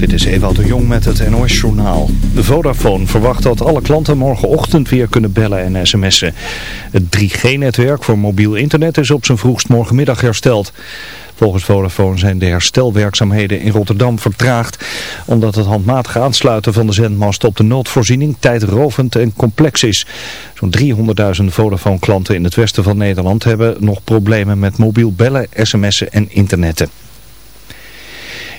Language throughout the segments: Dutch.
Dit is Ewout de Jong met het NOS Journaal. De Vodafone verwacht dat alle klanten morgenochtend weer kunnen bellen en sms'en. Het 3G-netwerk voor mobiel internet is op zijn vroegst morgenmiddag hersteld. Volgens Vodafone zijn de herstelwerkzaamheden in Rotterdam vertraagd... omdat het handmatige aansluiten van de zendmast op de noodvoorziening tijdrovend en complex is. Zo'n 300.000 Vodafone-klanten in het westen van Nederland hebben nog problemen met mobiel bellen, sms'en en internetten.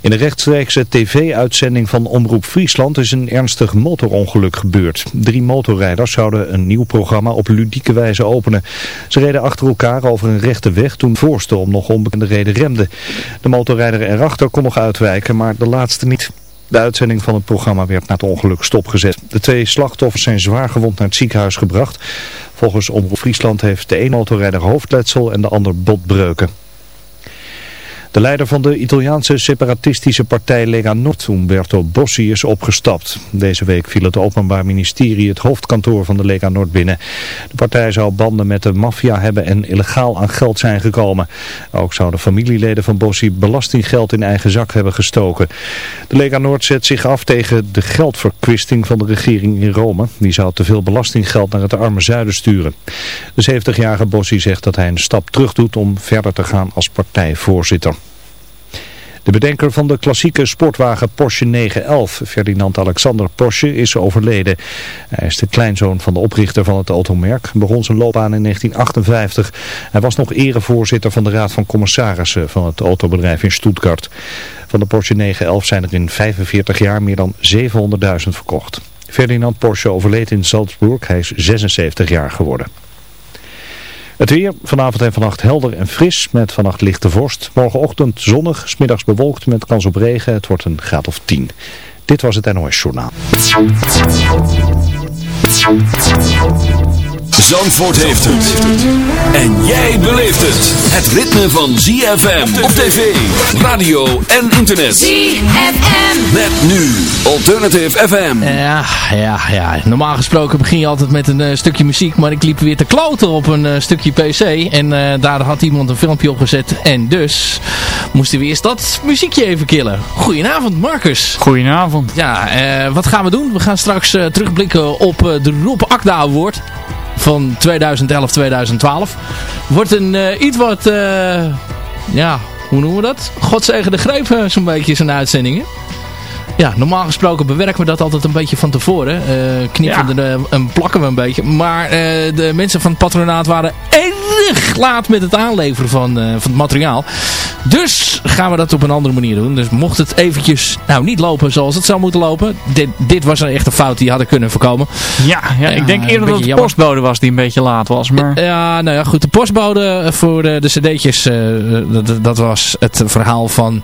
In de rechtstreekse tv-uitzending van Omroep Friesland is een ernstig motorongeluk gebeurd. Drie motorrijders zouden een nieuw programma op ludieke wijze openen. Ze reden achter elkaar over een rechte weg toen voorste om nog onbekende reden remde. De motorrijder erachter kon nog uitwijken, maar de laatste niet. De uitzending van het programma werd na het ongeluk stopgezet. De twee slachtoffers zijn zwaar gewond naar het ziekenhuis gebracht. Volgens Omroep Friesland heeft de een motorrijder hoofdletsel en de ander botbreuken. De leider van de Italiaanse separatistische partij Lega Nord, Umberto Bossi, is opgestapt. Deze week viel het Openbaar Ministerie het hoofdkantoor van de Lega Nord binnen. De partij zou banden met de maffia hebben en illegaal aan geld zijn gekomen. Ook zouden familieleden van Bossi belastinggeld in eigen zak hebben gestoken. De Lega Nord zet zich af tegen de geldverkwisting van de regering in Rome. Die zou te veel belastinggeld naar het arme zuiden sturen. De 70-jarige Bossi zegt dat hij een stap terug doet om verder te gaan als partijvoorzitter. De bedenker van de klassieke sportwagen Porsche 911, Ferdinand Alexander Porsche, is overleden. Hij is de kleinzoon van de oprichter van het automerk, begon zijn loopbaan in 1958. Hij was nog erevoorzitter van de Raad van Commissarissen van het autobedrijf in Stuttgart. Van de Porsche 911 zijn er in 45 jaar meer dan 700.000 verkocht. Ferdinand Porsche overleed in Salzburg, hij is 76 jaar geworden. Het weer vanavond en vannacht helder en fris met vannacht lichte vorst. Morgenochtend zonnig, smiddags bewolkt met kans op regen. Het wordt een graad of 10. Dit was het NOS Journaal. Zandvoort heeft het. En jij beleeft het. Het ritme van ZFM op tv, radio en internet. ZFM. Met nu Alternative FM. Ja, ja, ja. Normaal gesproken begin je altijd met een eh, stukje muziek. Maar ik liep weer te kloten op een eh, stukje PC. En eh, daar had iemand een filmpje op gezet. En dus moesten we eerst dat muziekje even killen. Goedenavond Marcus. Goedenavond. Ja, eh, wat gaan we doen? We gaan straks terugblikken op de Rob Akda Award van 2011-2012. Wordt een eh, iets wat, eh, ja, hoe noemen we dat? Godzegen de greep eh, zo'n beetje zijn uitzendingen. Ja, normaal gesproken bewerken we dat altijd een beetje van tevoren. Eh knippen Ja. er, en plakken we een beetje. Maar de mensen van het patronaat waren erg laat met het aanleveren van, eh, van het materiaal. Dus gaan we dat op een andere manier doen. Dus mocht het eventjes nou niet lopen zoals het zou moeten lopen. Dit, dit was een echte fout die hadden kunnen voorkomen. Ja, ja, ik denk eerder dat het jammer. postbode was die een beetje laat was. Maar Ja, nou ja, goed. De postbode voor de, de cd'tjes, eh, dat, dat was het verhaal van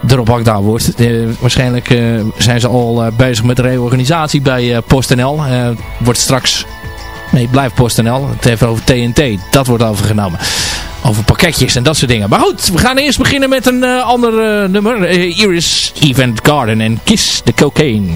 de Rob Akda wordt. Eh, waarschijnlijk eh, zijn ze al eh, bezig met de reorganisatie bij eh, PostNL. Eh, wordt straks... Nee, het blijft PostNL. Het heeft over TNT. Dat wordt overgenomen. Over pakketjes en dat soort dingen. Maar goed, we gaan eerst beginnen met een eh, ander eh, nummer. Eh, Iris Event Garden en Kiss the Cocaine.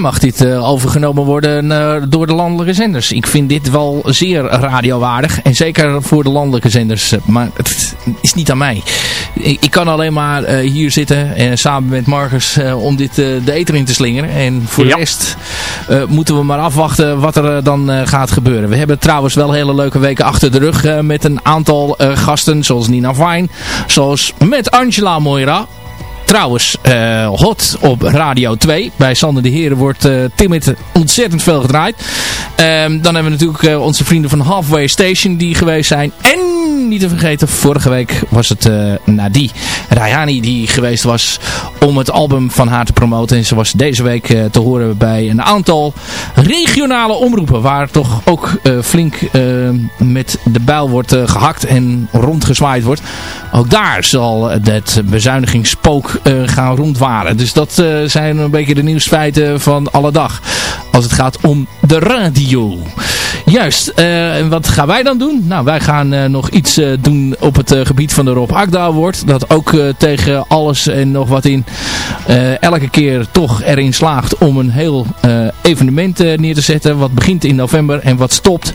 Mij mag dit uh, overgenomen worden uh, door de landelijke zenders. Ik vind dit wel zeer radiowaardig. En zeker voor de landelijke zenders. Maar het is niet aan mij. Ik, ik kan alleen maar hier zitten en samen met Marcus om dit de eter in te slingeren. En voor ja. de rest moeten we maar afwachten wat er dan gaat gebeuren. We hebben trouwens wel hele leuke weken achter de rug met een aantal gasten. Zoals Nina Vine. Zoals met Angela Moira. Trouwens, uh, hot op Radio 2. Bij Sander de Heren wordt uh, Timid ontzettend veel gedraaid. Um, dan hebben we natuurlijk uh, onze vrienden van Halfway Station die geweest zijn. En niet te vergeten, vorige week was het uh, Nadi Rayani die geweest was om het album van haar te promoten. En ze was deze week uh, te horen bij een aantal regionale omroepen. Waar toch ook uh, flink met de bijl wordt gehakt en rondgezwaaid wordt. Ook daar zal het bezuinigingsspook gaan rondwaren. Dus dat zijn een beetje de nieuwsfeiten van alle dag. Als het gaat om de radio. Juist, en wat gaan wij dan doen? Nou, wij gaan nog iets uh, doen op het uh, gebied van de Rob Akda Award. Dat ook uh, tegen alles en nog wat in elke keer toch erin slaagt om een heel evenement neer te zetten. Wat begint in november en wat stopt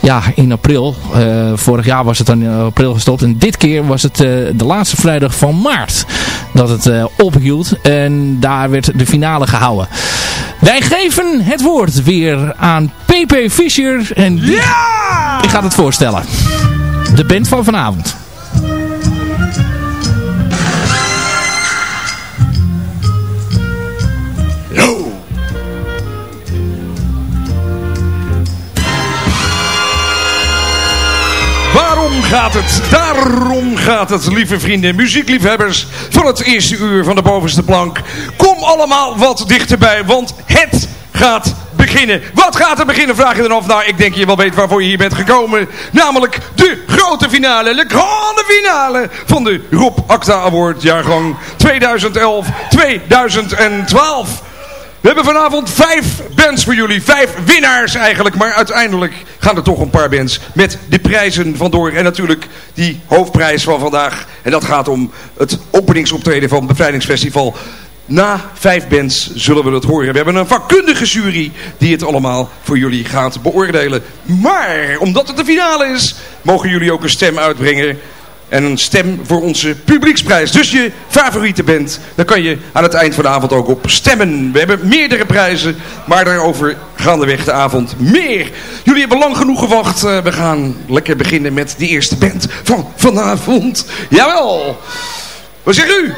ja, in april. Uh, vorig jaar was het dan in april gestopt. En dit keer was het uh, de laatste vrijdag van maart dat het uh, ophield. En daar werd de finale gehouden. Wij geven het woord weer aan PP Fischer. En die, ja! die gaat het voorstellen de band van vanavond. Gaat het? Daarom gaat het, lieve vrienden, muziekliefhebbers van het eerste uur van de bovenste plank. Kom allemaal wat dichterbij, want het gaat beginnen. Wat gaat er beginnen, vraag je dan af. Nou, ik denk je wel weet waarvoor je hier bent gekomen. Namelijk de grote finale, de grande finale van de Rob Acta Award jaargang 2011-2012. We hebben vanavond vijf bands voor jullie. Vijf winnaars eigenlijk. Maar uiteindelijk gaan er toch een paar bands met de prijzen vandoor. En natuurlijk die hoofdprijs van vandaag. En dat gaat om het openingsoptreden van het Bevrijdingsfestival na vijf bands zullen we dat horen. We hebben een vakkundige jury die het allemaal voor jullie gaat beoordelen. Maar omdat het de finale is, mogen jullie ook een stem uitbrengen. En een stem voor onze publieksprijs. Dus je favoriete band, daar kan je aan het eind van de avond ook op stemmen. We hebben meerdere prijzen, maar daarover gaandeweg de avond meer. Jullie hebben lang genoeg gewacht. Uh, we gaan lekker beginnen met de eerste band van vanavond. Jawel! Wat zegt u?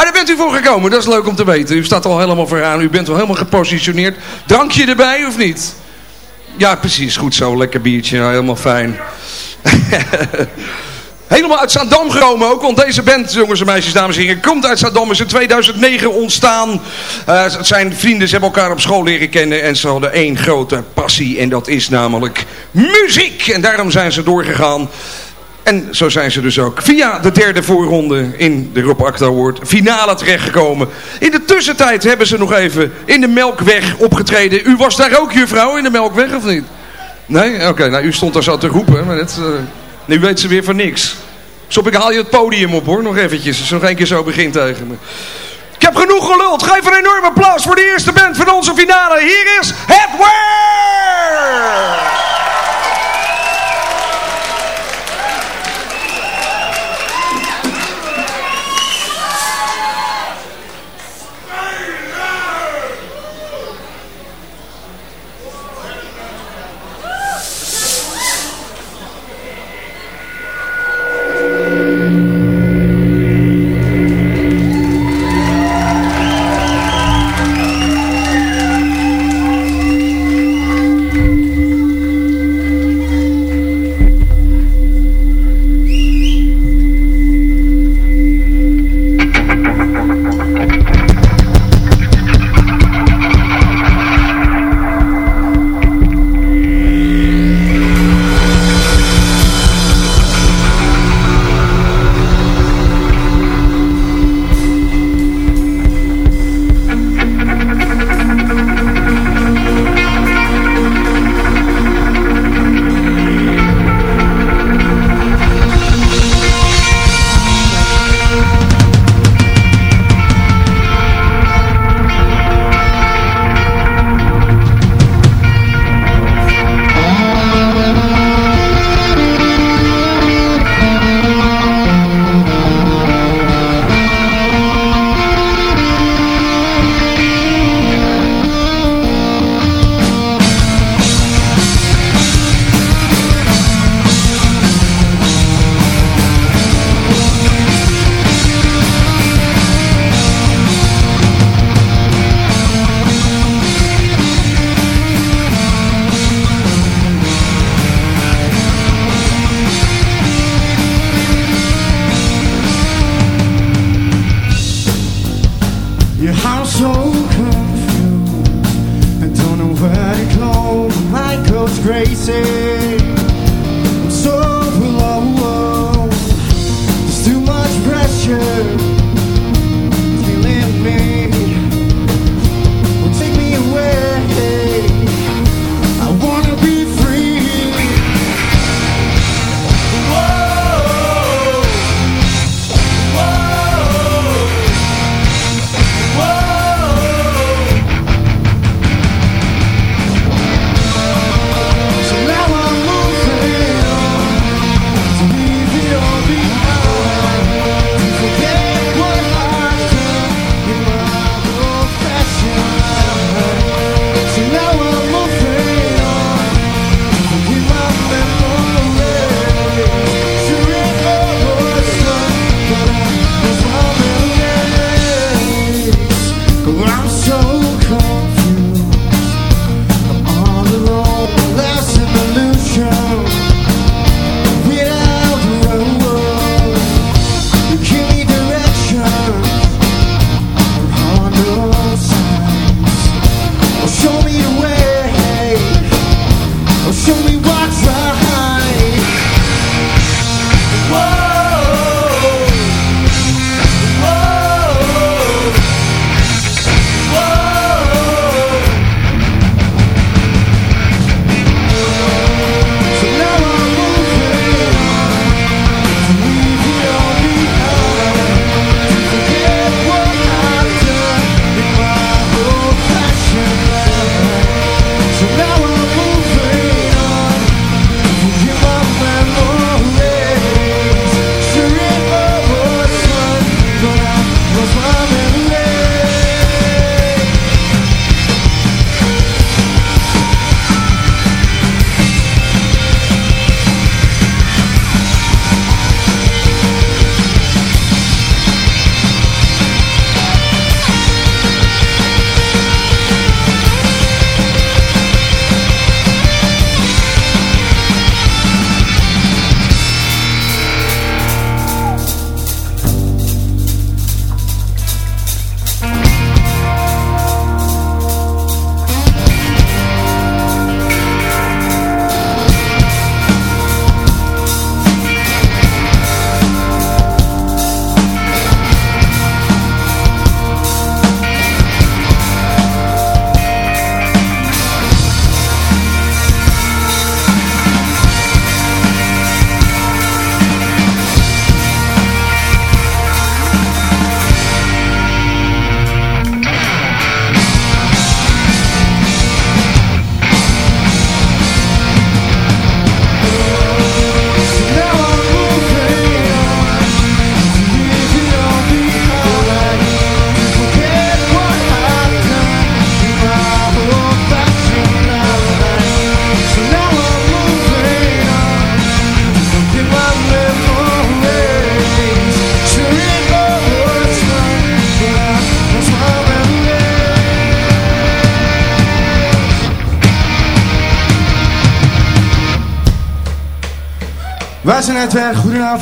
Ah, daar bent u voor gekomen. Dat is leuk om te weten. U staat al helemaal vooraan. U bent wel helemaal gepositioneerd. Drankje erbij of niet? Ja, precies. Goed zo. Lekker biertje. Helemaal fijn. Helemaal uit Zaandam gekomen ook. Want deze band, jongens en meisjes, dames en heren, komt uit Zaandam. Is in 2009 ontstaan. Uh, het zijn vrienden, ze hebben elkaar op school leren kennen. En ze hadden één grote passie. En dat is namelijk muziek. En daarom zijn ze doorgegaan. En zo zijn ze dus ook via de derde voorronde in de Rob Acta Award finale terechtgekomen. In de tussentijd hebben ze nog even in de Melkweg opgetreden. U was daar ook, juffrouw, in de Melkweg of niet? Nee? Oké, nou u stond daar zo te roepen. Maar uh, nu weet ze weer van niks. Stop, ik haal je het podium op hoor, nog eventjes. Als nog één keer zo begint tegen me. Ik heb genoeg geluld. Geef een enorme applaus voor de eerste band van onze finale. Hier is Het!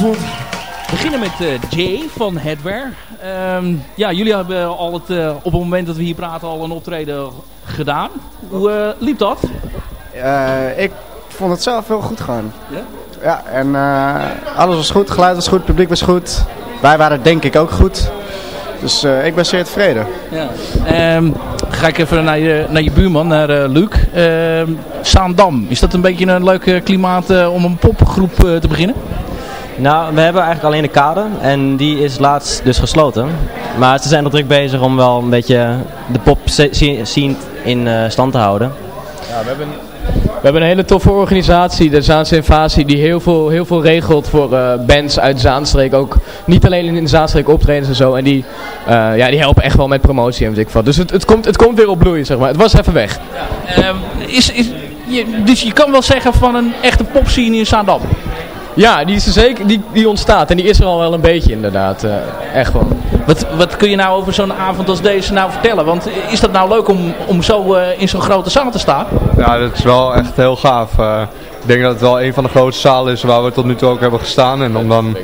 We beginnen met eh, Jay van Headwear. Ehm, ja, jullie hebben al het, eh, op het moment dat we hier praten al een optreden gedaan. Hoe eh, liep dat? Eh, ik vond het zelf heel goed gaan. Ja? Ja, en eh, alles was goed, geluid was goed, publiek was goed. Wij waren denk ik ook goed. Dus eh, ik ben zeer tevreden. Ja. Ehm, ga ik even naar je, naar je buurman, naar eh, Luc. Ehm Saandam, is dat een beetje een leuk klimaat eh, om een popgroep eh, te beginnen? Nou, we hebben eigenlijk alleen de kade en die is laatst dus gesloten. Maar ze zijn er druk bezig om wel een beetje de pop sce- scene in eh, stand te houden. Ja, we hebben, we hebben een hele toffe organisatie, de Zaanse Invasie, die heel veel, heel veel regelt voor eh, bands uit Zaanstreek. Ook niet alleen in de Zaanstreek optredens en zo. En die, eh, ja, die helpen echt wel met promotie en weet ik wat. Dus het, het, komt, het komt weer op bloei, zeg maar. Het was even weg. Ehm, is, is, je, dus je kan wel zeggen van een echte popscene in Zaandam? Ja, die, is er zeker, die, die ontstaat en die is er al wel een beetje inderdaad. eh, echt wel. Wat, wat kun je nou over zo'n avond als deze nou vertellen? Want is dat nou leuk om, om zo eh, in zo'n grote zaal te staan? Ja, dat is wel echt heel gaaf. Eh, ik denk dat het wel een van de grootste zalen is waar we tot nu toe ook hebben gestaan. En om dan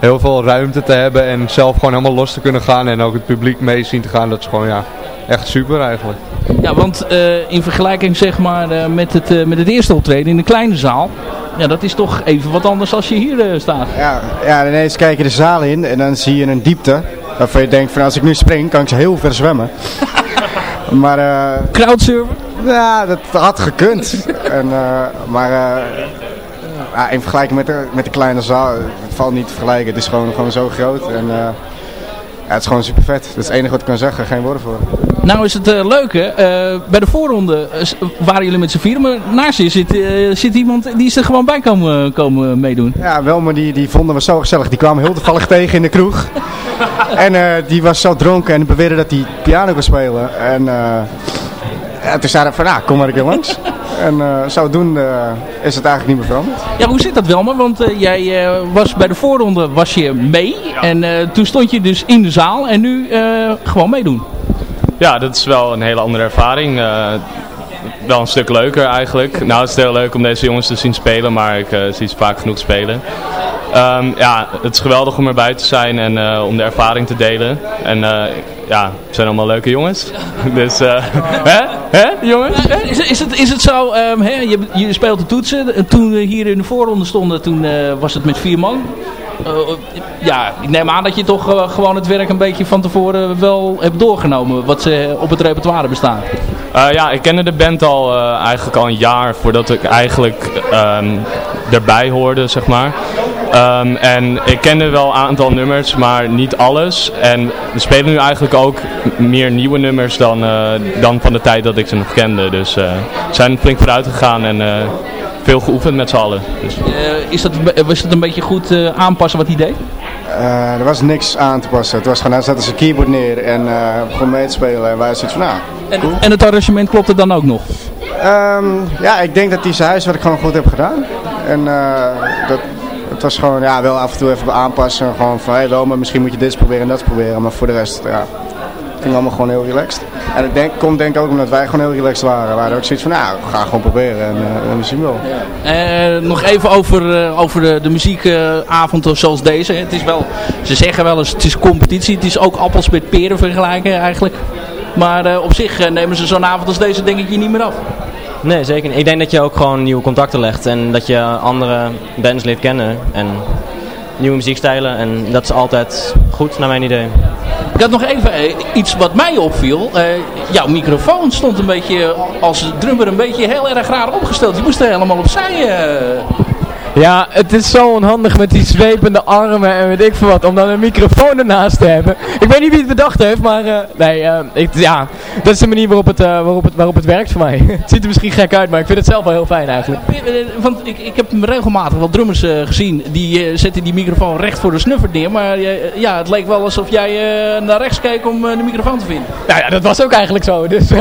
heel veel ruimte te hebben en zelf gewoon helemaal los te kunnen gaan en ook het publiek mee zien te gaan, dat is gewoon ja, echt super eigenlijk. Ja, want eh, in vergelijking zeg maar eh, met, het, eh, met het eerste optreden in de kleine zaal. Ja, dat is toch even wat anders als je hier eh, staat. Ja, ja, ineens kijk je de zaal in en dan zie je een diepte. Waarvan je denkt van als ik nu spring kan ik ze heel ver zwemmen. maar eh Crowdsurfen? ja, dat had gekund. en, eh, maar eh, ja, in vergelijking met de, met de kleine zaal, het valt niet te vergelijken. Het is gewoon, gewoon zo groot en eh, ja, het is gewoon super vet. Dat is het enige wat ik kan zeggen, geen woorden voor. Nou is het eh, leuke, eh, bij de voorronde eh, waren jullie met z'n vieren, maar naast je zit, zit iemand die is er gewoon bij komen, komen meedoen. Ja, Welmer die, die vonden we zo gezellig. Die kwamen heel toevallig tegen in de kroeg. En die was zo dronken en beweerde dat hij piano kon spelen. En eh, ja, toen zeiden we van, nou, kom maar een keer langs. En eh, zodoende eh, is het eigenlijk niet meer veranderd. Ja, hoe zit dat wel, maar? Want eh, jij eh, was bij de voorronde was je mee en eh, toen stond je dus in de zaal en nu eh, gewoon meedoen. Ja, dat is wel een hele andere ervaring. eh, wel een stuk leuker eigenlijk. Nou, het is heel leuk om deze jongens te zien spelen, maar ik eh, zie ze vaak genoeg spelen. Ehm, ja, het is geweldig om erbij te zijn en eh, om de ervaring te delen. En eh, ja, het zijn allemaal leuke jongens. dus, eh hè? Hè, jongens? Is, is, het, is het zo, ehm, hè, je, je speelt de toetsen. En Toen we hier in de voorronde stonden, toen was het met vier man. Ja, ik neem aan dat je toch gewoon het werk een beetje van tevoren wel hebt doorgenomen. Wat ze op het repertoire bestaan. Eh, ja, ik kende de band al eigenlijk al een jaar voordat ik eigenlijk ehm, erbij hoorde, zeg maar. Ehm, en ik kende wel een aantal nummers, maar niet alles. En we spelen nu eigenlijk ook meer nieuwe nummers dan, eh, dan van de tijd dat ik ze nog kende. Dus eh, we zijn flink vooruit gegaan en eh, veel geoefend met z'n allen. Dus. Eh, is dat, was het een beetje goed eh, aanpassen wat hij deed? Eh, er was niks aan te passen. Het was gewoon, hij zette zijn keyboard neer en eh begon mee te spelen. En wij zoiets van, nou, En, en het arrangement klopt het dan ook nog? Ehm, ja, ik denk dat hij zijn huiswerk gewoon goed heeft gedaan. En eh, dat, het was gewoon, ja, wel af en toe even aanpassen. Gewoon van, hé, hey, misschien moet je dit proberen en dat proberen. Maar voor de rest, ja, het ging allemaal gewoon heel relaxed. En ik denk, komt denk ook omdat wij gewoon heel relaxed waren. Hadden ook zoiets van, nou, we gaan gewoon proberen en, zien wel. Eh, nog even over, eh, over de, de muziekavond zoals deze. Het is wel, ze zeggen wel eens het is competitie. Het is ook appels met peren vergelijken eigenlijk. Maar op zich nemen ze zo'n avond als deze denk ik niet meer af. Nee, zeker niet. Ik denk dat je ook gewoon nieuwe contacten legt en dat je andere bands leert kennen en nieuwe muziekstijlen. En dat is altijd goed, naar mijn idee. Ik had nog even eh, iets wat mij opviel. Eh, jouw microfoon stond een beetje als drummer een beetje heel erg raar opgesteld. Je moest er helemaal opzij. eh. Ja, het is zo onhandig met die zwepende armen en weet ik veel wat, om dan een microfoon ernaast te hebben. Ik weet niet wie het bedacht heeft, maar eh, nee, eh, ik, ja, dat is de manier waarop het, eh, waarop het, waarop het werkt voor mij. het ziet er misschien gek uit, maar ik vind het zelf wel heel fijn eigenlijk. Want ik, ik heb regelmatig wel drummers gezien. Die zetten die microfoon recht voor de snuffer neer. Maar ja, het leek wel alsof jij naar rechts keek om de microfoon te vinden. Nou ja, dat was ook eigenlijk zo, dus...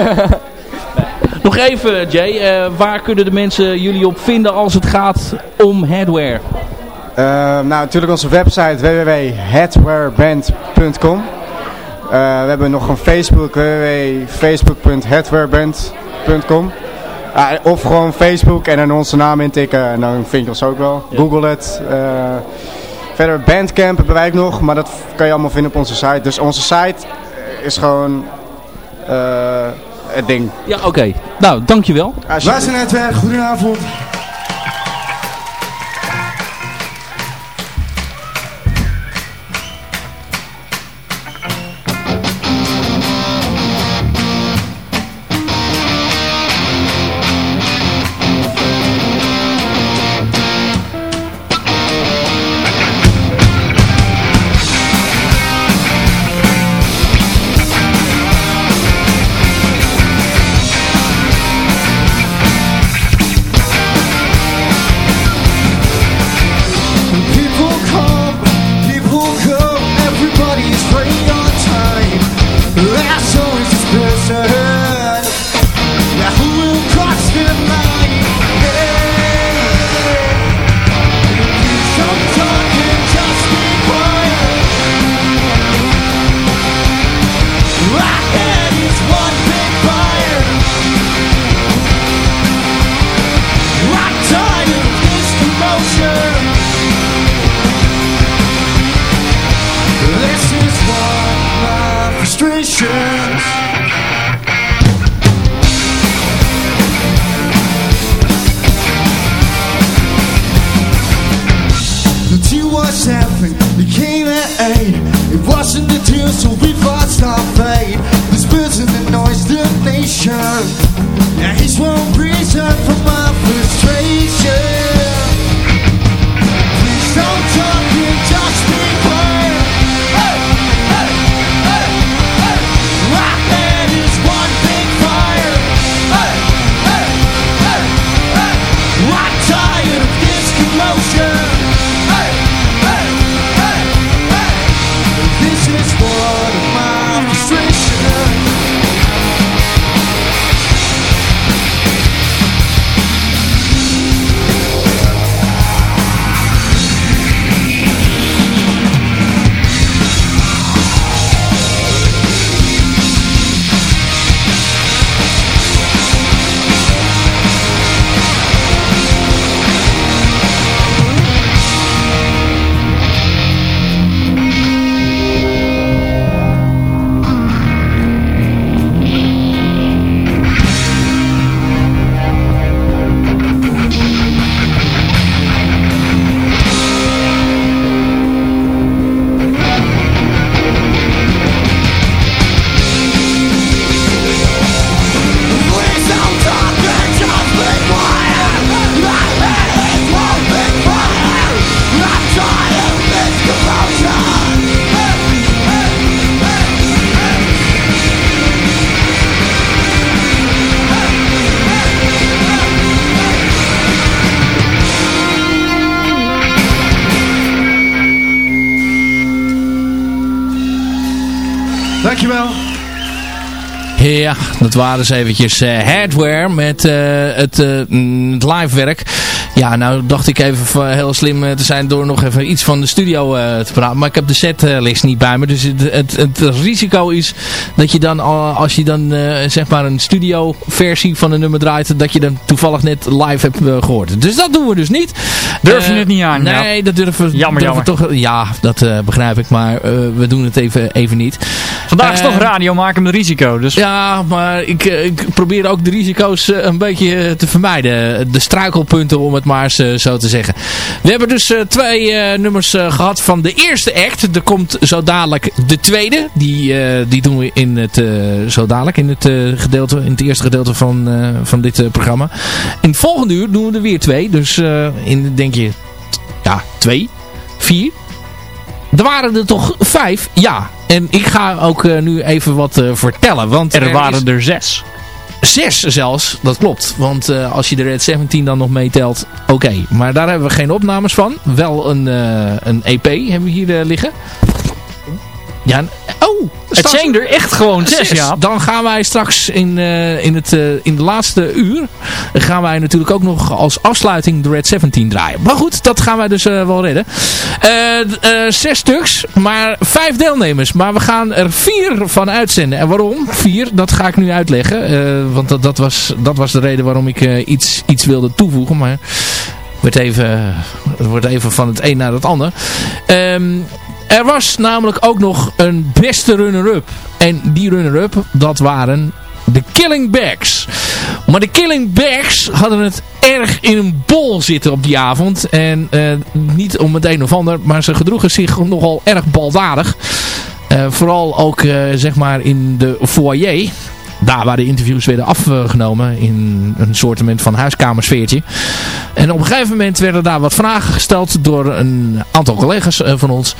Nog even Jay, eh, waar kunnen de mensen jullie op vinden als het gaat om hardware? Eh, nou, natuurlijk onze website www.headwareband.com Eh, We hebben nog een Facebook, www.facebook.headwareband.com Ah, Of gewoon Facebook en dan onze naam intikken en dan vind je ons ook wel. Google het. Verder Bandcamp hebben wij ook nog, maar dat kan je allemaal vinden op onze site. Dus onze site is gewoon het ding. Ja, oké. Nou, dankjewel. Wij zijn Netwerk, goedenavond. Ja, dat waren eens eventjes eh, hardware met eh, het, mm, het live werk. Ja, nou dacht ik even heel slim eh, te zijn door nog even iets van de studio eh, te praten. Maar ik heb de setlist niet bij me. Dus het, het, het risico is dat je dan, al- als je dan eh, zeg maar een studio versie van een nummer draait, dat je dan toevallig net live hebt eh, gehoord. Dus dat doen we dus niet. Durf je het niet aan? Nee, dat durven we Jammer, durven we toch. Ja, dat begrijp ik. Maar we doen het even, even niet. Vandaag is toch radio maken met risico. Dus ja, maar ik, ik probeer ook de risico's een beetje te vermijden. De struikelpunten, om het maar eens eh, zo te zeggen. We hebben dus eh, twee eh, nummers eh, gehad van de eerste act. Er komt zo dadelijk de tweede. Die, die doen we in het, zo dadelijk in het, gedeelte, in het eerste gedeelte van, van dit programma. In het volgende uur doen we er weer twee. Dus in, denk je, ja, twee, vier. Er waren er toch vijf? Ja. En ik ga ook nu even wat vertellen. Want er waren er zes. Zes zelfs, dat klopt. Want eh, als je de Red 17 dan nog meetelt, oké. Maar daar hebben we geen opnames van. Wel een, eh, een EP hebben we hier eh, liggen. Ja, oh! Het zijn er echt gewoon zes, ja. Dan gaan wij straks in, eh, in, het, eh, in de laatste uur... gaan wij natuurlijk ook nog als afsluiting de Red 17 draaien. Maar goed, dat gaan wij dus eh, wel redden. Zes stuks, maar vijf deelnemers. Maar we gaan er vier van uitzenden. En waarom? Vier, dat ga ik nu uitleggen. Want dat, dat, was, dat was de reden waarom ik iets, iets wilde toevoegen. Maar werd even, het wordt even van het een naar het ander. Ehm, er was namelijk ook nog een beste runner-up. En die runner-up, dat waren de Killing Bags. Maar de Killing Bags hadden het erg in een bol zitten op die avond. En eh, niet om het een of ander, maar ze gedroegen zich nogal erg baldadig. Eh, vooral ook eh, zeg maar in de foyer. Daar waar de interviews werden afgenomen in een soortement van huiskamersfeertje. En op een gegeven moment werden daar wat vragen gesteld door een aantal collega's eh, van ons.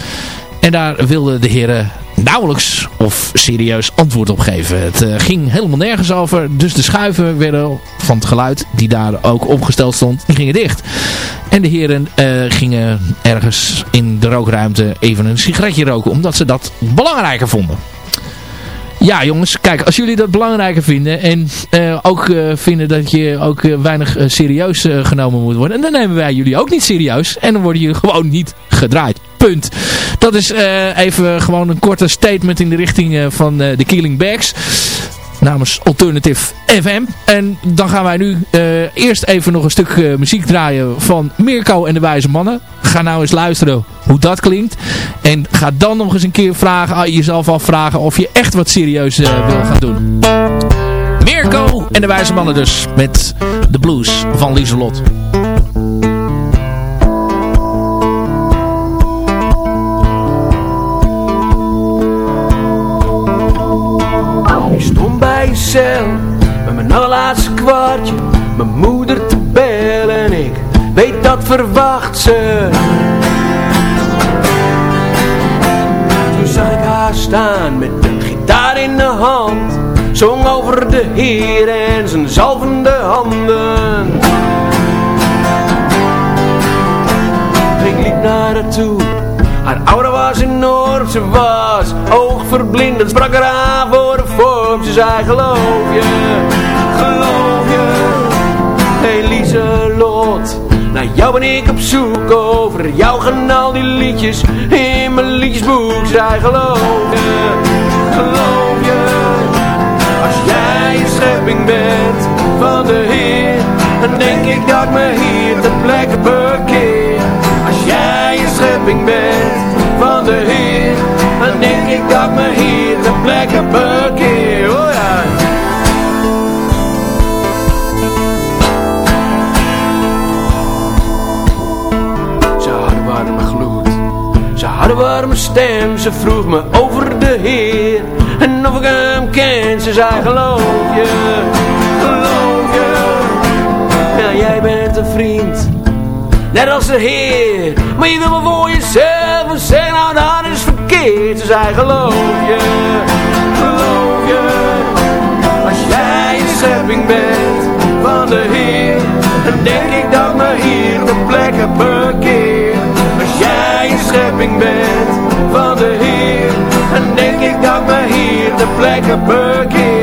En daar wilden de heren nauwelijks of serieus antwoord op geven. Het eh, ging helemaal nergens over. Dus de schuiven werden van het geluid die daar ook opgesteld stond, die gingen dicht. En de heren eh, gingen ergens in de rookruimte even een sigaretje roken. Omdat ze dat belangrijker vonden. Ja jongens, kijk, als jullie dat belangrijker vinden en eh, ook eh, vinden dat je ook eh, weinig serieus genomen moet worden, dan nemen wij jullie ook niet serieus en dan worden jullie gewoon niet gedraaid. Punt. Dat is even gewoon een korte statement in de richting van de Killing Bags namens Alternative FM. En dan gaan wij nu eh, eerst even nog een stuk eh, muziek draaien van Mirko en de Wijze Mannen. Ga nou eens luisteren hoe dat klinkt. En ga dan nog eens een keer vragen, ah, jezelf afvragen of je echt wat serieus eh, wil gaan doen. Mirko en de Wijze Mannen dus met de blues van Lieselot. Met mijn allerlaatste kwartje Mijn moeder te bellen En ik weet dat verwacht ze. Toen zag ik haar staan Met een gitaar in de hand Zong over de Heer En zijn zalvende handen. Ik liep naar haar toe haar aura was enorm, ze was oogverblindend. Sprak haar aan voor de vorm, ze zei geloof je, geloof je. Elise-Lot, naar jou ben ik op zoek. Over jou gaan al die liedjes in mijn liedjesboek. Zei geloof je, geloof je. Als jij een schepping bent van de Heer, dan denk ik dat me hier ter plekke bekeer. Schepping bent van de Heer, dan denk ik dat me hier ter plekke bekeer. Oh ja. Ze had warme gloed, ze had warme stem. Ze vroeg me over de Heer en of ik hem ken. Ze zei geloof je, geloof je. Ja, jij bent een vriend, net als de Heer. Maar je wil me voor jezelf en zeg nou dat is verkeerd. Ze zei geloof je, geloof je. Als jij een schepping bent van de Heer, dan denk ik dat me hier de plekke bekeer. Als jij een schepping bent van de Heer, dan denk ik dat me hier de plekke bekeer.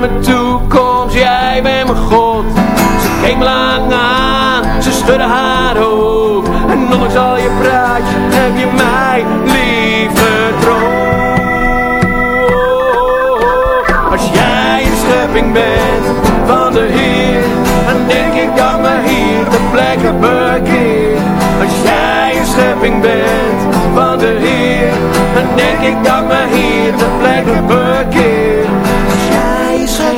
Mijn toekomst, jij bent mijn God. Ze keek me lang aan, ze schudde haar hoofd. En ondanks al je praatje heb je mij lief vertrouwd. Als jij een schepping bent van de Heer, dan denk ik dat me hier de plekke bekeer. Als jij een schepping bent van de Heer, dan denk ik dat me hier de plekke bekeer.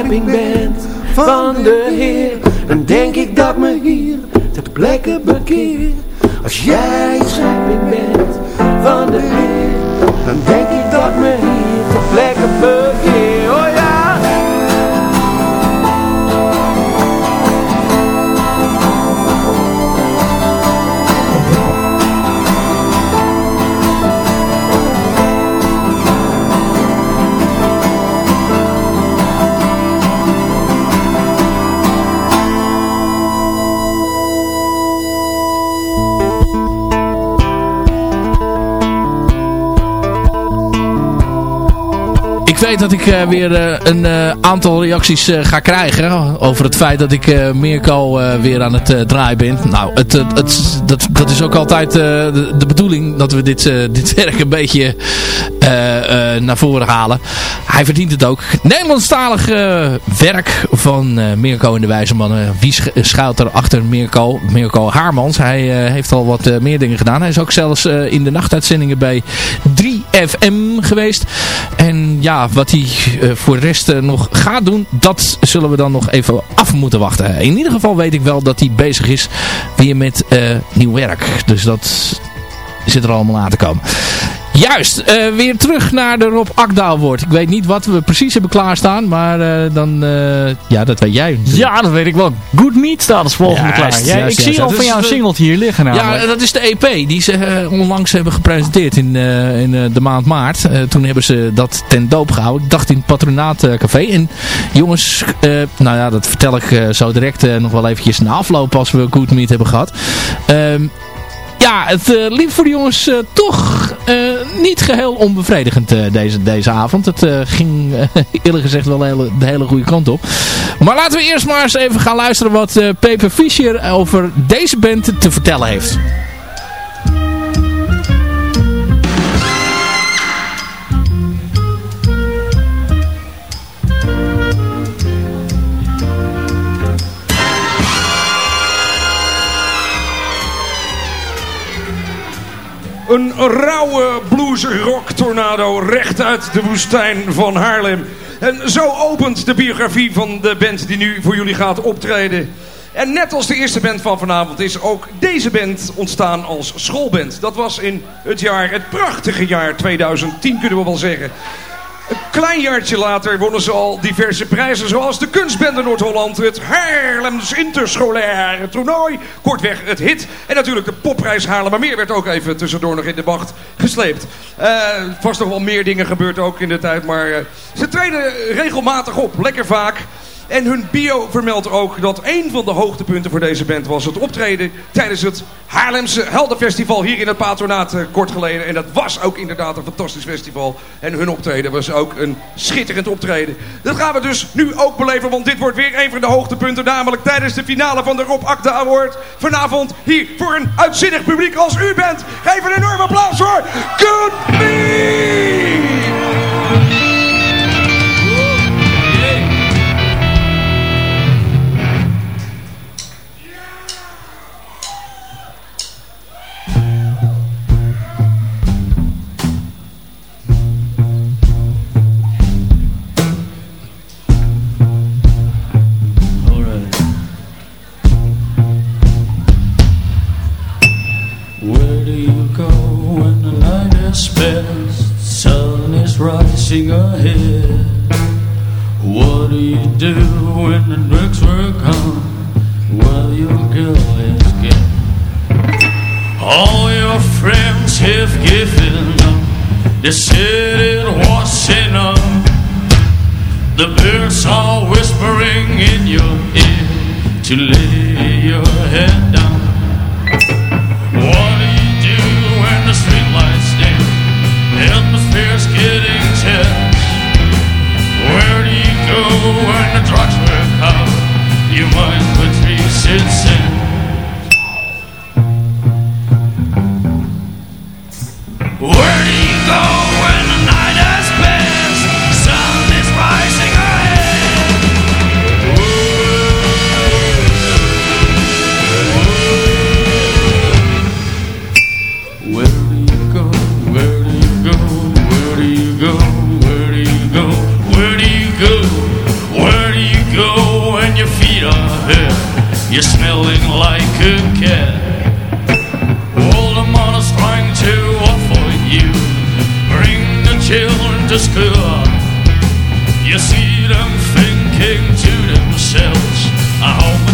Schepping bent van de Heer, dan denk ik dat me hier de plekke bekeer. Als jij schepping bent van de Heer, dan denk ik dat me hier de plekke bekeer. Ik weet dat ik eh, weer eh, een eh, aantal reacties ga krijgen over het feit dat ik Mirko weer aan het draaien ben. Nou, het, het, dat, dat is ook altijd de, de bedoeling dat we dit, dit werk een beetje naar voren halen. Hij verdient het ook. Nederlandstalig werk van eh, Mirko en de Wijze Mannen. Wie sch- schuilt er achter Mirko? Mirko Haarmans. Hij eh, heeft al wat eh, meer dingen gedaan. Hij is ook zelfs eh, in de nachtuitzendingen bij 3FM geweest. En ja, wat hij eh, voor de rest eh, nog gaat doen, dat zullen we dan nog even af moeten wachten. In ieder geval weet ik wel dat hij bezig is weer met eh, nieuw werk. Dus dat zit er allemaal aan te komen. Juist, eh, weer terug naar de Rob Akda woord. Ik weet niet wat we precies hebben klaarstaan, maar eh, dan, eh, ja, dat weet jij. Ja, dat weet ik wel. Good Meat staat als volgende klaar. Juist, ik zie al van is jou een de- singeltje hier liggen namelijk. Ja, dat is de EP die ze onlangs hebben gepresenteerd in, in de maand maart. Toen hebben ze dat ten doop gehouden. Ik dacht in het Patronaat eh, Café. En jongens, nou ja, dat vertel ik zo direct nog wel eventjes na afloop als we Good Meet hebben gehad. Ehm, ja, het liep voor de jongens toch niet geheel onbevredigend eh, deze, deze avond. Het eh, ging eh, eerlijk gezegd wel de hele, de hele goede kant op. Maar laten we eerst maar eens even gaan luisteren wat Pepe Fischer over deze band te vertellen heeft. Een rauwe blues rock tornado recht uit de woestijn van Haarlem. En zo opent de biografie van de band die nu voor jullie gaat optreden. En net als de eerste band van vanavond is ook deze band ontstaan als schoolband. Dat was in het jaar, het prachtige jaar 2010 kunnen we wel zeggen. Een klein jaartje later wonnen ze al diverse prijzen, zoals de Kunstbende Noord-Holland, het Haarlems Interscholaire Toernooi, kortweg het HIT. En natuurlijk de Popprijs Haarlemmermeer werd ook even tussendoor nog in de wacht gesleept. Eh vast nog wel meer dingen gebeurd ook in de tijd, maar eh, ze treden regelmatig op, lekker vaak. En hun bio vermeldt ook dat een van de hoogtepunten voor deze band was het optreden tijdens het Haarlemse Heldenfestival hier in het patronaat eh, kort geleden. En dat was ook inderdaad een fantastisch festival. En hun optreden was ook een schitterend optreden. Dat gaan we dus nu ook beleven, want dit wordt weer een van de hoogtepunten. Namelijk tijdens de finale van de Rob Akda Award. Vanavond hier voor een uitzinnig publiek als u bent. Geef een enorme applaus voor Good Me! What do you do when the drugs were gone? Well, your girl is gone. All your friends have given up. They said it was enough. The birds are whispering in your ear to lay your head down. What do you do when the streetlights dim? The atmosphere's you go when the drugs feet are? You're smelling like a cat. All the mothers trying to offer you. Bring the children to school. You see them thinking to themselves, I hope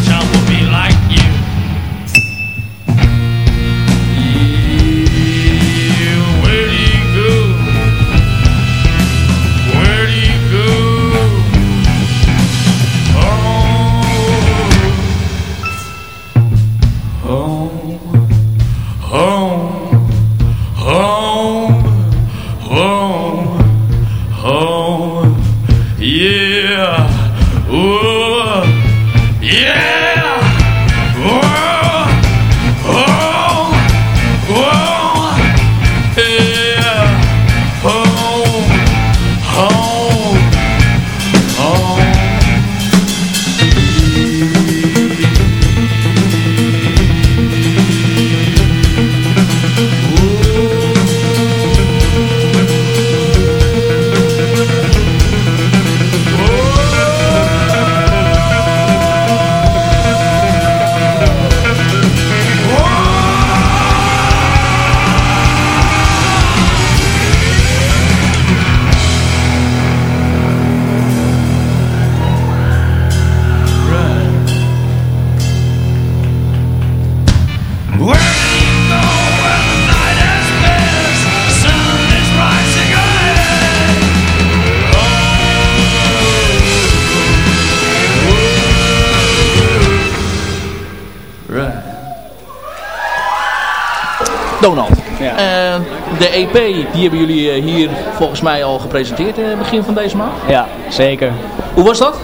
Eh, de EP die hebben jullie eh, hier volgens mij al gepresenteerd eh, begin van deze maand. Ja, zeker. Hoe was dat?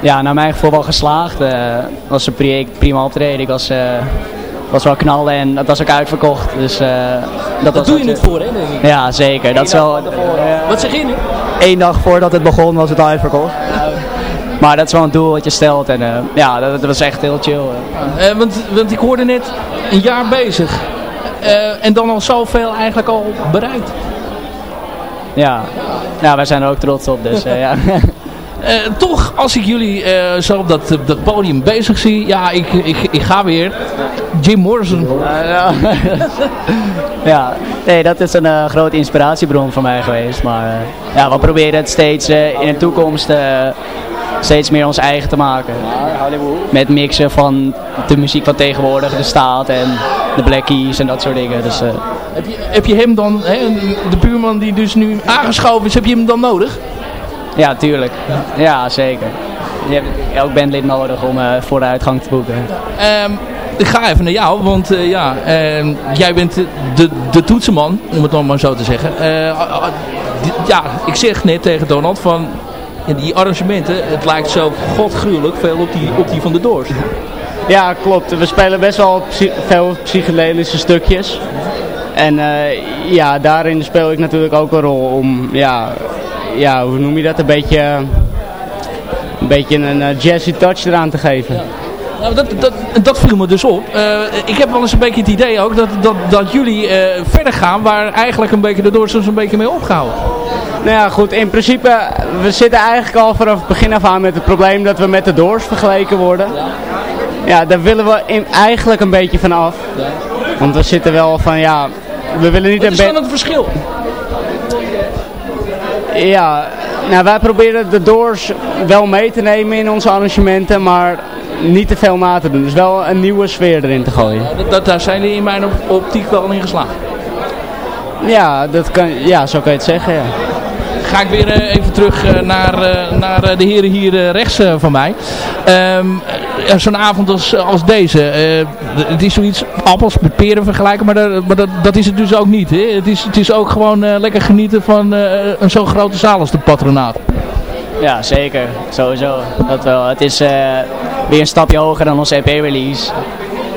Ja, naar mijn gevoel wel geslaagd. Het was een pri- prima optreden. Ik was, was wel knallen en het was ook uitverkocht. Dus, dat was doe je het voor, hè, denk ik. Ja, zeker. Dat is wel, Wat zeg je nu? Eén dag voordat het begon was het al uitverkocht. Maar dat is wel een doel wat je stelt. En ja, dat, dat was echt heel chill. want, want ik hoorde net een jaar bezig. Eh, en dan al zoveel eigenlijk al bereikt. Ja. ja, wij zijn er ook trots op. Dus, eh, ja. Eh, toch, als ik jullie eh, zo op dat, dat podium bezig zie, ja, ik, ik, ik ga weer. Jim Morrison. Ja, nee, dat is een grote inspiratiebron voor mij geweest. Maar ja, we proberen het steeds in de toekomst steeds meer ons eigen te maken. Met mixen van de muziek van tegenwoordig, de staat en de Black Keys en dat soort dingen. Dus, eh, Heb je, heb je hem dan, hè, de buurman die dus nu aangeschoven is, heb je hem dan nodig? ja, tuurlijk. Ja, zeker. Je hebt elk bandlid nodig om eh, vooruitgang te boeken. Ehm, ik ga even naar jou, want eh, ja, ehm, jij bent de, de, de toetsenman, om het dan maar zo te zeggen. Ja, ik zeg net tegen Donald van, ja, die arrangementen, het lijkt zo godgruwelijk veel op die, op die van de Doors. Ja, klopt. We spelen best wel veel psychedelische stukjes. En eh, ja, daarin speel ik natuurlijk ook een rol om, ja, ja hoe noem je dat, een beetje, een, beetje een eh, jazzy touch eraan te geven. Nou, dat, dat, dat viel me dus op. Eh, ik heb wel eens een beetje het idee ook dat, dat, dat jullie verder gaan waar eigenlijk een beetje de Doors ons een beetje mee opgehouden. Nou ja, goed, in principe, we zitten eigenlijk al vanaf het begin af aan met het probleem dat we met de Doors vergeleken worden. Ja, daar willen we in, eigenlijk een beetje van af. Want we zitten wel van, ja, we willen niet Wat een is dan het verschil? Ja, nou wij proberen de Doors wel mee te nemen in onze arrangementen, maar niet te veel na te doen. Dus wel een nieuwe sfeer erin te gooien. Dat, dat, daar zijn jullie in mijn op- optiek wel in geslaagd. Ja, dat kan, ja zo kan je het zeggen, ja. Ga ik weer eh, even terug eh, naar, eh, naar de heren hier rechts van mij. Eh, Zo'n avond als, als deze. het is zoiets appels met peren vergelijken, maar, dat, dat, is het dus ook niet. Hè? Het, is, het is ook gewoon lekker genieten van een zo'n grote zaal als de patronaat. Ja, zeker. Sowieso. Dat wel. Het is weer een stapje hoger dan onze EP-release.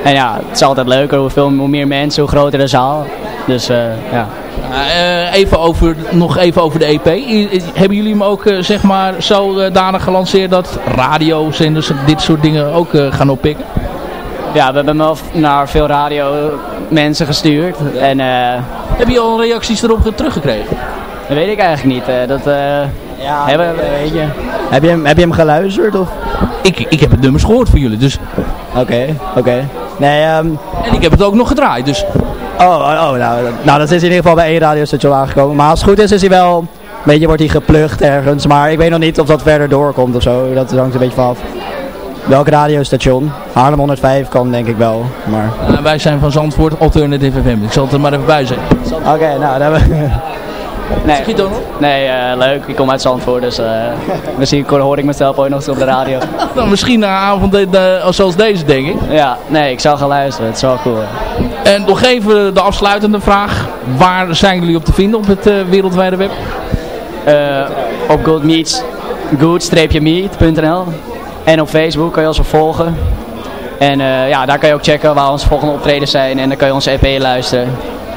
En ja, het is altijd leuker. Hoe, veel, hoe meer mensen, hoe groter de zaal. Dus eh, ja. Eh, even over, nog even over de EP. I- hebben jullie hem ook eh, zeg maar zodanig gelanceerd dat radiozenders en dit soort dingen ook eh, gaan oppikken? Ja, we hebben hem naar veel radio mensen gestuurd. En, eh, Heb je al reacties erop teruggekregen? Dat weet ik eigenlijk niet. eh, dat, eh, Ja, hebben we, weet je. Heb je hem, heb je hem geluisterd? Of? Ik, ik heb het nummers gehoord van jullie, dus... Oké, oké. Nee, ehm En ik heb het ook nog gedraaid, dus... Oh, oh, oh nou, dat- nou, dat is in ieder geval bij één radiostation aangekomen. Maar als het goed is, is hij wel... Een beetje wordt hij geplukt ergens. Maar ik weet nog niet of dat verder doorkomt of zo. Dat hangt een beetje vanaf. Welk radiostation? Haarlem 105 kan denk ik wel. Maar... Eh, wij zijn van Zandvoort Alternative FM. Ik zal het er maar even bij zeggen. Oké, nou, dan hebben we... Nee, nee eh, leuk. Ik kom uit Zandvoort, dus eh, misschien hoor ik mezelf ooit nog eens op de radio. Dan misschien na een avond de- de- zoals deze, denk ik. Ja, nee, ik zal gaan luisteren. Het is wel cool. En nog even de afsluitende vraag. Waar zijn jullie op te vinden op het eh, wereldwijde web? Op goodmeets, good-meet.nl En op Facebook kan je ons volgen. En ja, daar kan je ook checken waar onze volgende optredens zijn. En dan kan je onze EP luisteren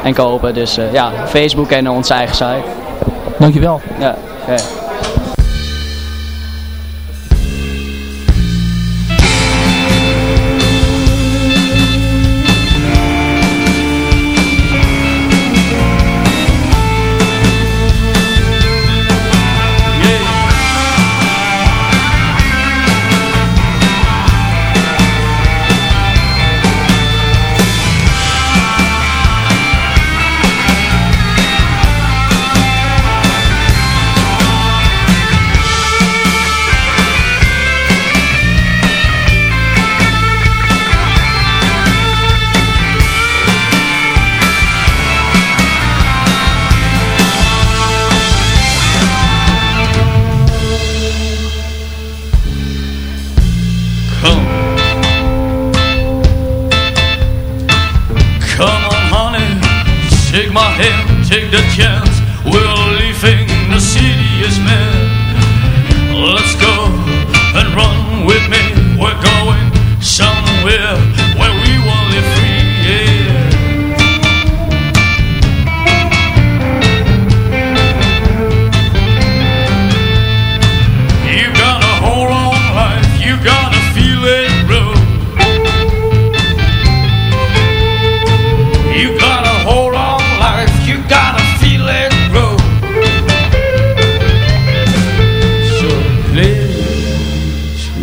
en kopen. Dus eh, ja, Facebook en onze eigen site. Dankjewel. Ja, oké.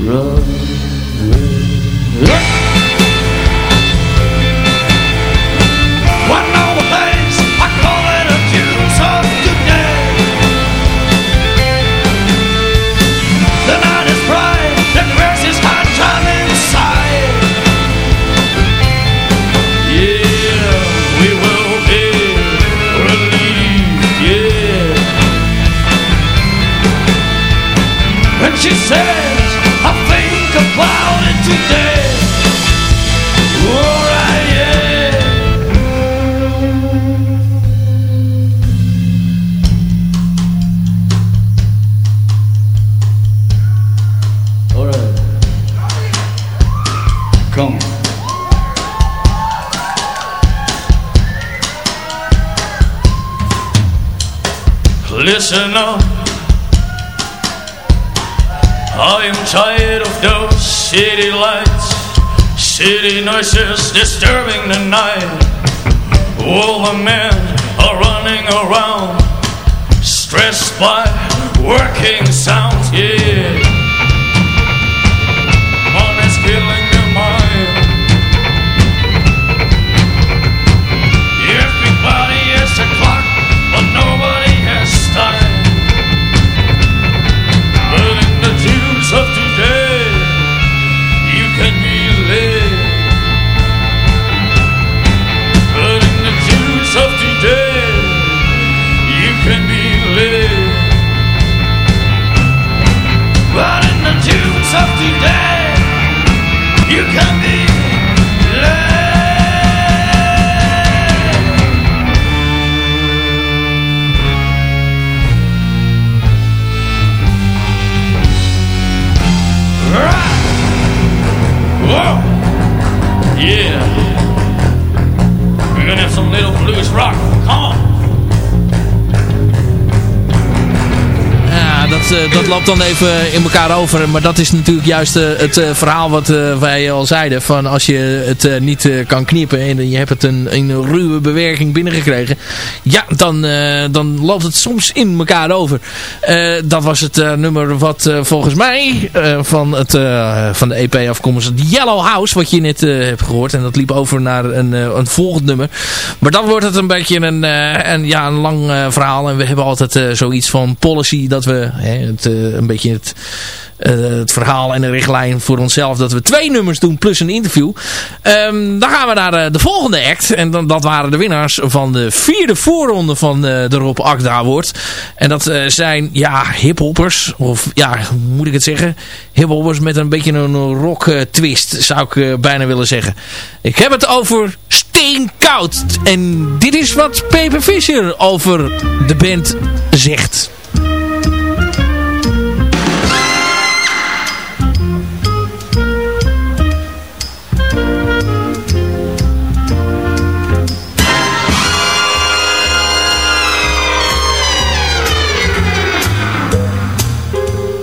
run. City noises disturbing the night. All the men are running around, stressed by working sounds. Yeah, of today, you can dat, eh, dat loopt dan even in elkaar over. Maar dat is natuurlijk juist eh, het eh, verhaal wat wij al zeiden. Van als je het niet kan knippen en je hebt het een, een ruwe bewerking binnengekregen. Ja, dan, dan loopt het soms in elkaar over. Dat was het nummer wat volgens mij van, het, van de EP afkomstig. Yellow House, wat je net hebt gehoord. En dat liep over naar een, een volgend nummer. Maar dan wordt het een beetje een, een, ja, een lang verhaal. En we hebben altijd zoiets van policy dat we hè, het, eh, een beetje het, eh, het verhaal en de richtlijn voor onszelf. Dat we twee nummers doen plus een interview. Ehm, dan gaan we naar eh, de volgende act. En dan, dat waren de winnaars van de vierde voorronde van eh, de Rob Akda Award. En dat eh, zijn ja, hiphoppers. Of ja, moet ik het zeggen? Hiphoppers met een beetje een rock eh, twist zou ik eh, bijna willen zeggen. Ik heb het over Steenkoud. En dit is wat Pepe Fischer over de band zegt.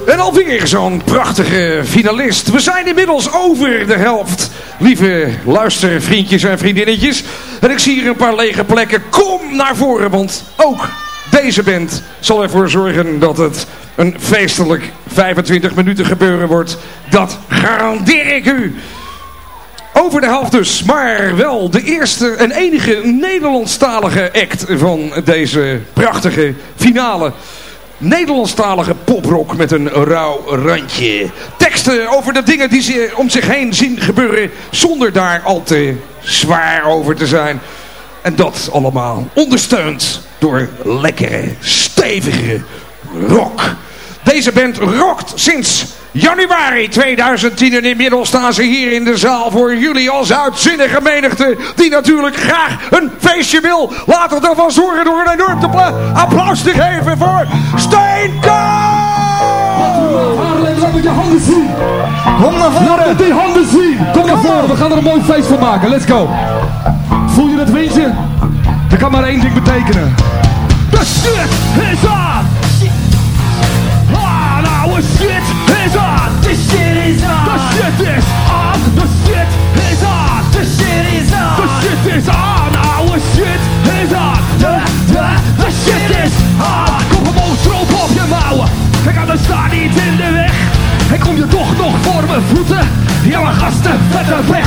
En alweer zo'n prachtige finalist. We zijn inmiddels over de helft. Lieve luistervriendjes en vriendinnetjes. En ik zie hier een paar lege plekken. Kom naar voren, want ook deze band zal ervoor zorgen dat het een feestelijk 25 minuten gebeuren wordt. Dat garandeer ik u. Over de helft dus, maar wel de eerste en enige Nederlandstalige act van deze prachtige finale. Nederlandstalige poprock met een rauw randje. Teksten over de dingen die ze om zich heen zien gebeuren zonder daar al te zwaar over te zijn. En dat allemaal ondersteund door lekkere, stevige rock. Deze band rockt sinds januari 2010 en inmiddels staan ze hier in de zaal voor jullie als uitzinnige menigte die natuurlijk graag een feestje wil. Laten we ervan zorgen door een enorm applaus te geven voor Steenko! Laat met je handen zien. Kom naar voren. Laat met die handen zien. Kom naar voren. We gaan er een mooi feest van maken. Let's go. Voel je het windje? Dat kan maar één ding betekenen. The shit is on. Ah, nou, shit The shit is on. The shit is on. The shit is on. The shit is on. The shit is on. The, shit is on. Kom omhoog, stroop op je mouwen. Ik kan er staan niet in de weg. En kom je toch nog voor mijn voeten? Ja, maar gasten, een weg.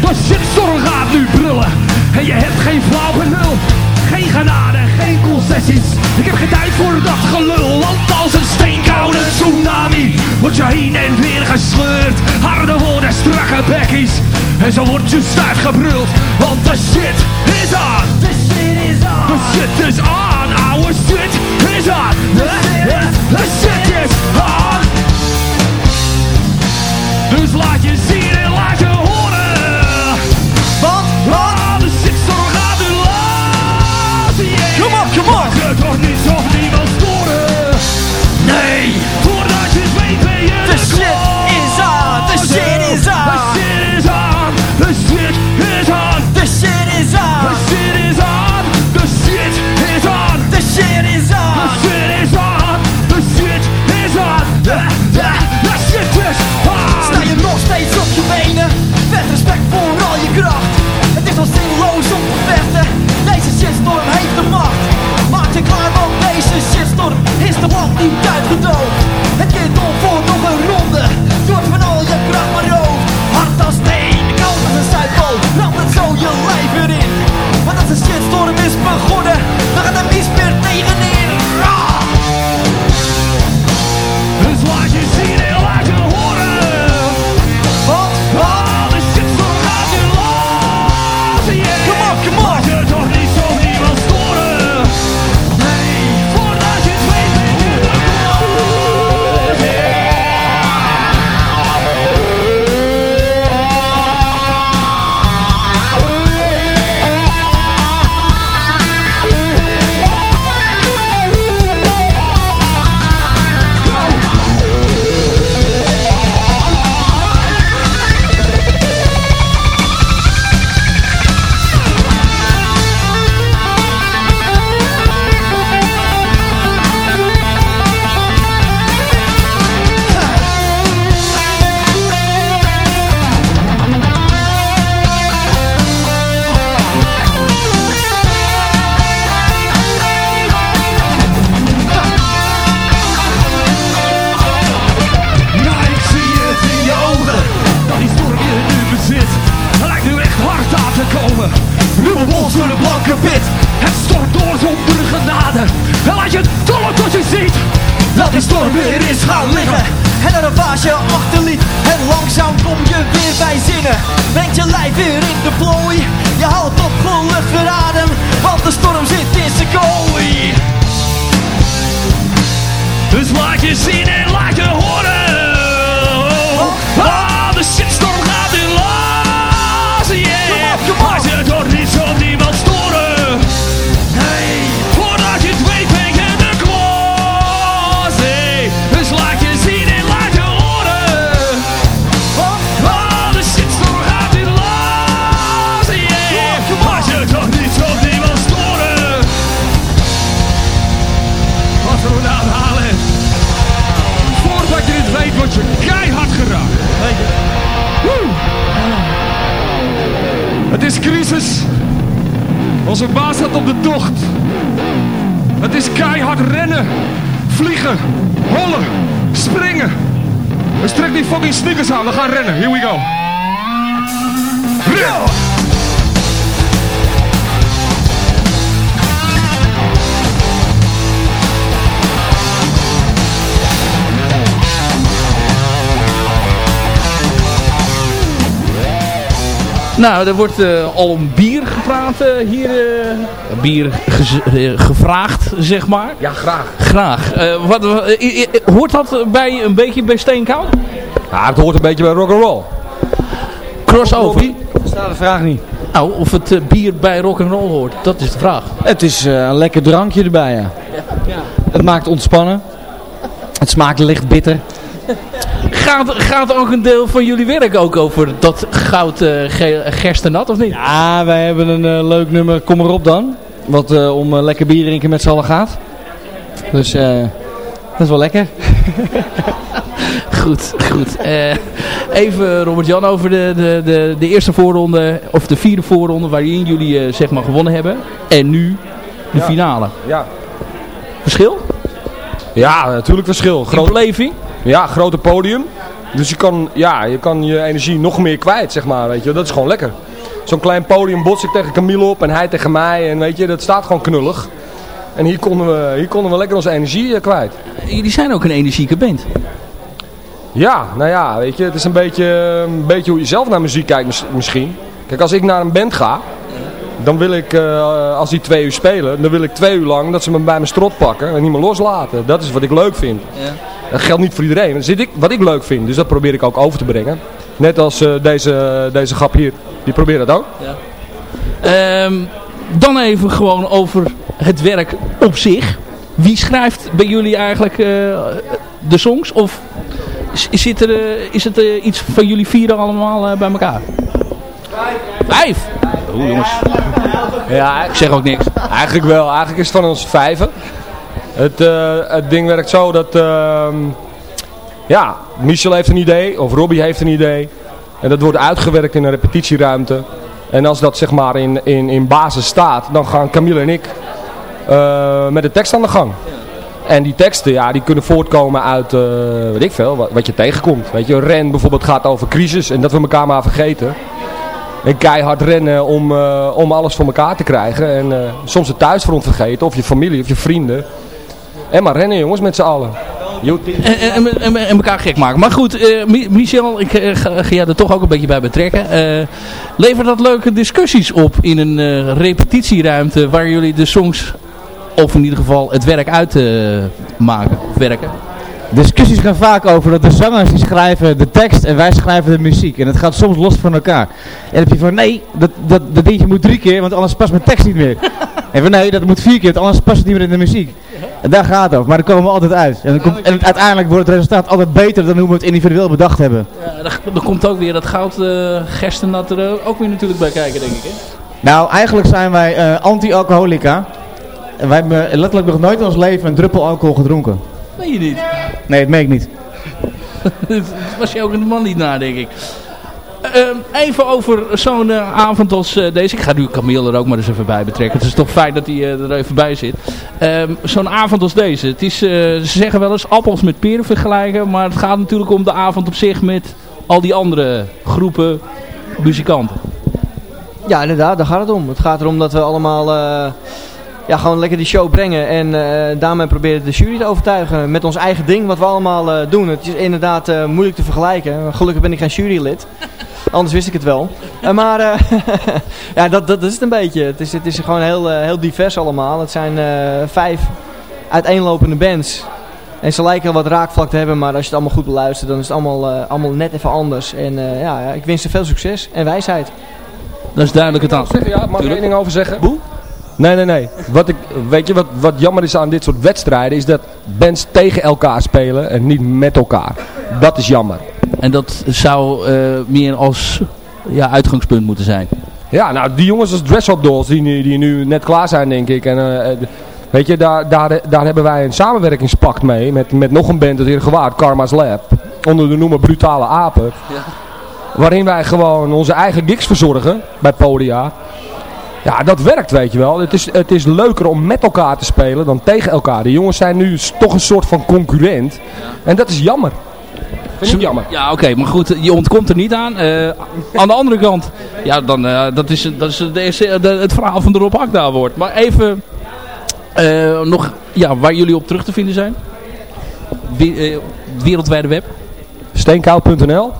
De shitstorm gaat nu brullen. En je hebt geen flauw benul. Geen genade, geen concessies. Ik heb geen tijd voor dat gelul. Want als een steenkoude tsunami word je heen en weer gesleurd. Harde woorden, strakke bekkies. En zo wordt je stuit gebruld. Want de shit is on. De shit is on. De shit is on. Our shit is on. De, de, shit is on. Dus laat je zien. desparrou Je lijf weer in de plooi. Je houdt op geluk weer adem Want de storm zit in zijn kooi. Dus laat je zien crisis. Onze baas staat op de tocht. Het is keihard rennen, vliegen, hollen, springen. Dus trek die fucking sneakers aan, we gaan rennen. Here we go. Nou, er wordt eh, al om bier gepraat eh, hier. eh, bier gevraagd, zeg maar. Ja, graag. Graag. Eh, wat, hoort dat bij, een beetje bij Steenkoud? Ja, het hoort een beetje bij rock'n'roll. Crossover? Staat de vraag niet. Nou, of het bier bij rock'n'roll hoort, dat is de vraag. Het is eh, een lekker drankje erbij, ja. Het maakt ontspannen. Het smaakt licht bitter. Gaat, gaat ook een deel van jullie werk ook over dat goud eh, ge- gerstenat, of niet? Ja, wij hebben een eh, leuk nummer, kom erop dan. Wat eh, om lekker bier drinken met z'n allen gaat. Dus eh, dat is wel lekker. Goed, goed. Eh, even Robert-Jan over de, de, de, de eerste voorronde, of de vierde voorronde waarin jullie eh, zeg maar gewonnen hebben. En nu de Ja. finale. Ja. Verschil? Ja, natuurlijk verschil. Groot beleving? Ja, grote podium. Dus je kan, ja, je kan je energie nog meer kwijt, zeg maar. Weet je. Dat is gewoon lekker. Zo'n klein podium bots ik tegen Camille op en hij tegen mij. En weet je, dat staat gewoon knullig. En hier konden we, hier konden we lekker onze energie eh, kwijt. Jullie zijn ook een energieke band. Ja, nou ja, weet je, het is een beetje, een beetje hoe je zelf naar muziek kijkt mis- misschien. Kijk, als ik naar een band ga, dan wil ik, eh, als die twee uur spelen, dan wil ik twee uur lang dat ze me bij mijn strot pakken en niet meer loslaten. Dat is wat ik leuk vind. Dat geldt niet voor iedereen. Dat zit ik, wat ik leuk vind, dus dat probeer ik ook over te brengen. Net als eh, deze, deze grap hier, die probeert dat ook. Ehm, dan even gewoon over het werk op zich. Wie schrijft bij jullie eigenlijk eh, de songs? Of is, zit er, eh, is het eh, iets van jullie vieren allemaal eh, bij elkaar? Vijf? Oeh jongens. Ja, ik zeg ook niks. Eigenlijk wel. Eigenlijk is het van ons vijven. Het, eh, het ding werkt zo dat... ehm, ja, Michel heeft een idee. Of Robbie heeft een idee. En dat wordt uitgewerkt in een repetitieruimte. En als dat zeg maar in, in, in basis staat, dan gaan Camille en ik eh, met de tekst aan de gang. En die teksten, ja, die kunnen voortkomen uit, eh, weet ik veel, wat, wat je tegenkomt. Weet je, Ren bijvoorbeeld gaat over crisis en dat we elkaar maar vergeten. En keihard rennen om, om alles voor elkaar te krijgen. En soms het thuisfront vergeten, of je familie, of je vrienden. En maar rennen jongens, met z'n allen. En, en, en, en elkaar gek maken. Maar goed, eh, Mi- Michel, ik eh, ga, ga jij er toch ook een beetje bij betrekken. Eh, levert dat leuke discussies op in een eh, repetitieruimte waar jullie de songs, of in ieder geval het werk uit eh, maken, of werken? Discussies gaan vaak over dat de zangers die schrijven de tekst en wij schrijven de muziek. En het gaat soms los van elkaar. En dan heb je van nee, dat, dat, dat dingetje moet drie keer, want anders past mijn tekst niet meer. en van nee, dat moet vier keer, want anders past het niet meer in de muziek. Daar gaat het over, maar daar komen we altijd uit. En, dan komt, en uiteindelijk wordt het resultaat altijd beter dan hoe we het individueel bedacht hebben. Ja, er, komt ook weer dat goud uh, gerstennat er ook weer natuurlijk bij kijken, denk ik. Hè? Nou, eigenlijk zijn wij eh, anti-alcoholica. En wij hebben letterlijk nog nooit in ons leven een druppel alcohol gedronken. Nee, je niet. Nee, dat meen ik niet. Dat was je ook een man niet na, denk ik. Ehm, even over zo'n eh, avond als eh, deze. Ik ga nu Camille er ook maar eens even bij betrekken. Het is toch fijn dat hij eh, er even bij zit. Ehm, zo'n avond als deze. Het is, ze zeggen wel eens appels met peren vergelijken. Maar het gaat natuurlijk om de avond op zich met al die andere groepen muzikanten. Ja, inderdaad, daar gaat het om. Het gaat erom dat we allemaal ja, gewoon lekker die show brengen. En eh, daarmee proberen de jury te overtuigen met ons eigen ding wat we allemaal eh, doen. Het is inderdaad eh, moeilijk te vergelijken. Gelukkig ben ik geen jurylid. Anders wist ik het wel. Eh, maar eh, ja, dat, dat is het een beetje. Het is, het is gewoon heel, heel divers allemaal. Het zijn eh, vijf uiteenlopende bands. En ze lijken wat raakvlak te hebben, maar als je het allemaal goed beluistert, dan is het allemaal, eh, allemaal net even anders. En eh, ja, ik wens ze veel succes en wijsheid. Dat is duidelijk het ja, mag ik er één ding over zeggen? Nee, nee, nee. Wat ik, weet je wat, wat jammer is aan dit soort wedstrijden, is dat bands tegen elkaar spelen en niet met elkaar. Dat is jammer. En dat zou eh, meer als ja, uitgangspunt moeten zijn. Ja, nou die jongens als Dress Up Dolls die, nu- die nu net klaar zijn denk ik. En, eh, eh, weet je, daar, daar, daar hebben wij een samenwerkingspact mee met, met nog een band uit Heergewaard, Karma's Lab. Onder de noemer Brutale Apen. Waarin wij gewoon onze eigen gigs verzorgen bij Podia. Ja, dat werkt weet je wel. Het is, het is leuker om met elkaar te spelen dan tegen elkaar. De jongens zijn nu toch een soort van concurrent. En dat is jammer. Vind ik jammer. Ja, oké, maar goed, je ontkomt er niet aan. Eh, aan de andere kant, ja, dan, eh, dat is, dat is de eerste, de- het verhaal van de Rob Akda wordt. Maar even eh, nog, ja, waar jullie op terug te vinden zijn. Wereldwijde web. Steenkoud.nl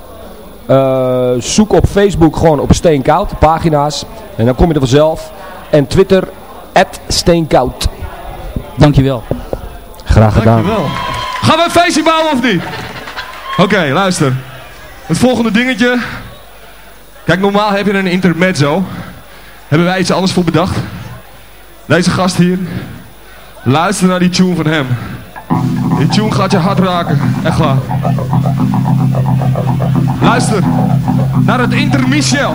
Eh, Zoek op Facebook gewoon op Steenkoud, pagina's. En dan kom je er vanzelf. En Twitter, Steenkoud. Dankjewel. Graag gedaan. Dankjewel. Gaan we een feestje bouwen of niet? Oké, luister. Het volgende dingetje. Kijk, normaal heb je een intermezzo. Hebben wij iets anders voor bedacht. Deze gast hier. Luister naar die tune van hem. Die tune gaat je hard raken. Echt waar. Luister. Naar het intermissiel.